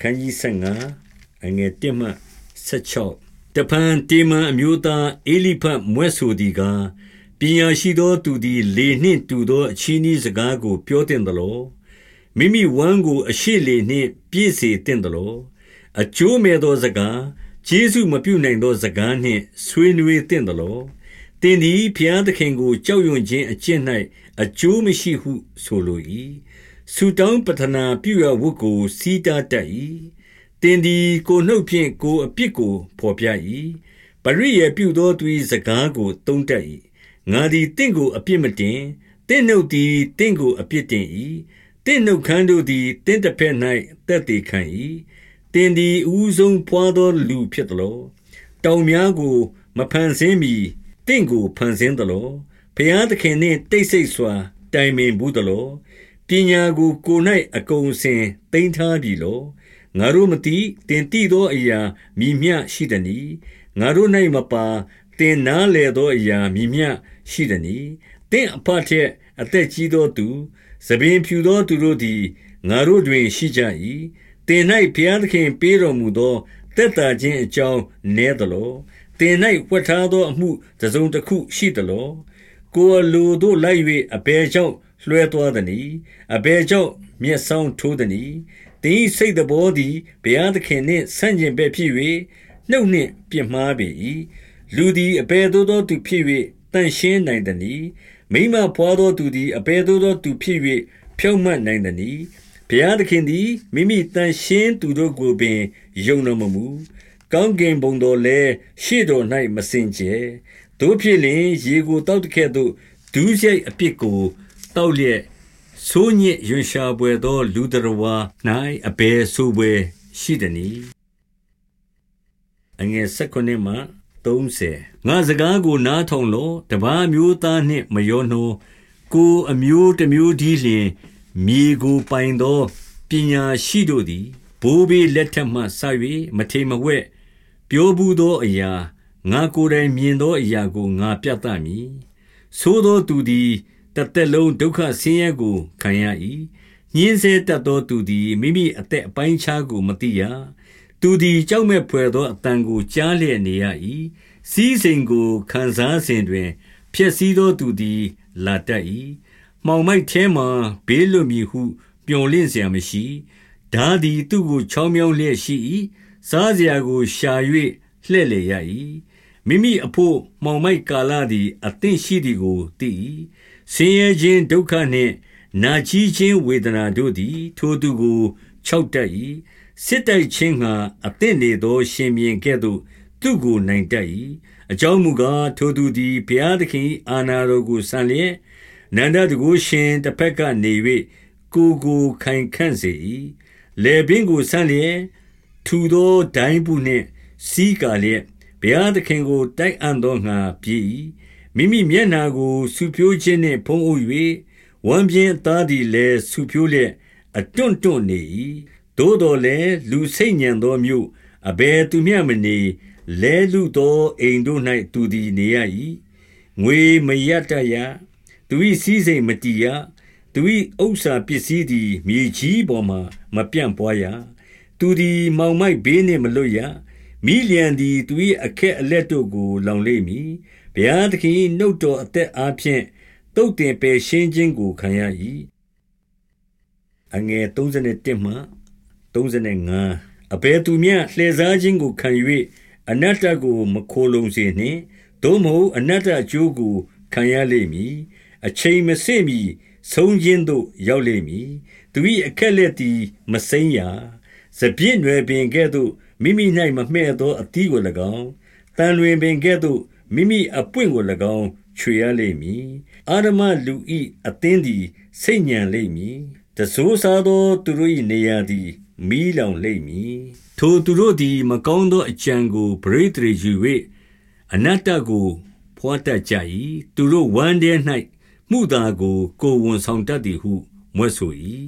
ခန်းကြီး15အငယ်1မှ16တပန်တေမန်အမျိုးသားအေလိဖတ်မွဲ့ဆိုသည်ကားပညာရှိသောသူသည် လေနှင့်တူသောအချီးနှီးစကားကို ပြောတင်သလောမိမိဝမ်းကိုအရှိလေနှင့်ပြည့်စေတင်သလောအကျိုးမဲ့သောစကားကျေးဇူးမပြုနိုင်သောစကားနှင့်ဆွေးနွေးတင်သလောတင်သည်ဖျားသခင်ကိုကြောက်ရွံ့ခြင်းအကျင့်၌အကျိုးမရှိဟုဆိုလို၏ ဆူတောင်းပတနာပြုရဝတ်ကိုစီးတားတတ်၏တင်သည်ကိုနှုတ်ဖြင့်ကိုအပြစ်ကိုဖော်ပြ၏ပရိယေပြုသောသူ၏စကားကိုတုံးတတ်၏ငါသည်တင့်ကိုအပြစ်မတင်တင့်နှုတ်သည်တင့်ကိုအပြစ်တင်၏တင့်နှုတ်ခမ်းတို့သည်တင့်တစ်ဖက်၌တက်တည်ခံ၏တင်သည်အူးဆုံးဖွာသောလူဖြစ်သလောတောင်များကိုမဖန်ဆင်းမီတင့်ကိုဖန်ဆင်းသလောဖျားသခင်နှင့်တိတ်ဆိတ်စွာတိုင်ပင်ဘူးသလော ပညာကို ကိုယ်၌အကုန်အစင်သိမ်းထားပြီလော ငါတို့မသိတင်တိသောအရာမိမျှရှိသည်။ငါတို့၌မပါတင်နားလေသောအရာမိမျှရှိသည်။တင်အဖထက် အသက်ကြီးသောသူသပင်ဖြူသောသူတို့သည် ငါတို့တွင် ရှိကြ၏။တင်၌ဘုရားသခင်ပေးတော်မူသောတက်တာခြင်းအကြောင်း နည်းသလော။တင်၌ဝတ်ထားသော အမှုတစုံတစ်ခုရှိသလော။ကိုယ်လိုတို့လိုက်၍အဘယ်ကြောင့် လွှဲသွားသနည်းအဘယ်ကြောင့်မျက်စောင်းထိုးသနည်းတင်း၏စိတ်တော်သည်ဘုရားသခင်နှင့်ဆန့်ကျင်ဘက်ဖြစ်၍နှုတ်နှင့်ပြစ်မှားပေ၏လူသည်အဘယ်သို့သောသူဖြစ်၍တန်ရှင်းနိုင်သနည်းမိမဖွာသောသူသည်အဘယ်သို့သောသူဖြစ်၍ဖြောင့်မတ်နိုင်သနည်းဘုရားသခင်သည်မိမိတန်ရှင်းသူတို့ကိုပင်ယုံတော်မမူကောင်းကင်ဘုံတော်လည်းရှေ့တော်၌မစင်ကြဲတို့ဖြစ်လျင်ရေကိုတောက်တခဲ့သို့ဒူးရိုက်အပြစ်ကို တောက်လျက်ဆိုးညစ်ရွံရှာပွေသော လူတော်ဝါ၌အဘယ်ဆိုပွေရှိသည်နီအငယ်၁၉မှ30ငါစကားကိုနားထောင်လောတပားမျိုးသားနှင့်မယောနှောကိုအမျိုးတစ်မျိုးဒီလျင်မြေကိုပိုင်သောပညာရှိတို့သည်ဘိုးဘေးလက်ထက်မှဆ၍မထေမဝဲ့ပြောဘူးသောအရာငါကိုယ်တိုင်မြင်သောအရာကိုငါပြသမည်သို့သောသူသည် တသက်လုံးဒုက္ခဆင်းရဲကိုခံရ၏ညင်းဆဲတတ်သောသူသည်မိမိအသက်အပိုင်းခြားကိုမသိရသူသည်ကြောက်မဲ့ဖွယ်သောအတန်ကိုကြားလျက်နေရ၏စီးစိမ်ကိုခံစားစဉ်တွင် ဖြစ်စည်းသောသူသည် လာတတ်၏မှောင်မိုက်ထဲမှဘေးလွတ်မည်ဟုပျော်လင့်စရာမရှိဓာသည်သူ့ကိုချောင်းမြောင်းလျက်ရှိ၏စားစရာကိုရှာ၍လှဲ့လေရ၏မိမိအဖို့မှောင်မိုက်ကာလသည်အသင့်ရှိသည်ကိုသိ၏ ဆင်းရဲခြင်းဒုက္ခနှင့် နာကျည်းခြင်းဝေဒနာတို့သည် ထိုသူကိုခြောက်တတ်၏စစ်တိုက်ခြင်းငှာအသင့်နေသော ရှင်မြင်းကဲ့သို့ သူ့ကိုနိုင်တတ်၏အကြောင်းမူကားထိုသူသည်ဘုရားသခင်အာနာတော်ကိုစံလျက်နန္ဒတကုရှင်တစ်ဖက်ကနေ၍ကိုကိုခိုင်ခန့်စေ၏လေပင်ကိုဆန့်လျက်ထူသောဒိုင်းပုနှင့် စီးကာလျက်ဘုရားသခင်ကိုတိုက်အံ့သောငါပြည်၏ မိမိမျက်နာကို ဆူဖြိုးခြင်းနှင့် ဖုံးအုပ်၍ဝမ်းပြင်းသားသည်လည်း ဆူဖြိုးလျက် အတွန့်တွန့်နေ၏သို့တော်လည်း လူစိတ်ညံသောမြို့ အဘယ်သူမျှမနေ လဲလူသောအိမ်တို့၌သူသည်နေရ၏ငွေမရတရသူ၏စည်းစိမ်မတီးရသူ၏ဥစ္စာပစ္စည်းသည် မြေကြီးပေါ်မှမပြန့်ပွားရ သူသည်မောင်မိုက်ဘေးနှင့် မလွတ်ရမိလျံသည် သူ၏အခက်အလက်တို့ကို လောင်လိမ့်မည် ဘုရားသခင်နှုတ်တော်အသက်အားဖြင့်တုတ်တင်ပယ်ရှင်းခြင်းကို ခံရ၏အငယ်31မှ35အဘယ်သူမျှ လှည့်စားခြင်းကိုခံ၍အနတ္တကို မခိုလုံစေနှင့် သို့မဟုတ် အနတ္တအကျိုးကို ခံရလိမ့်မည် အချိန်မစေ့မီဆုံးခြင်းသို့ ရောက်လိမ့်မည် သူ၏အခက်လက်သည် မစိမ့်ရာ စပြည့်နွယ်ပင်ကဲ့သို့ မိမိ၌မမှဲ့သော အသီးကို၎င်းတန်လွင်ပင်ကဲ့သို့ မိမိအပွင့်ကို၎င်းချွေရလိမ့်မည်အာရမလူဤအသင်းသည်စိတ်ညံလိမ့်မည်တဆိုးစားသောသူတို့၏နေရာသည်မီးလောင်လိမ့်မည်ထိုသူတို့သည်မကောင်းသောအကြံကိုပရိသေယူ၍အနတ္တကိုဖွာတတ်ကြ၏သူတို့ဝမ်းထဲ၌မှုသာကိုကိုဝန်ဆောင်တတ်သည်ဟုမွဲ့ဆို၏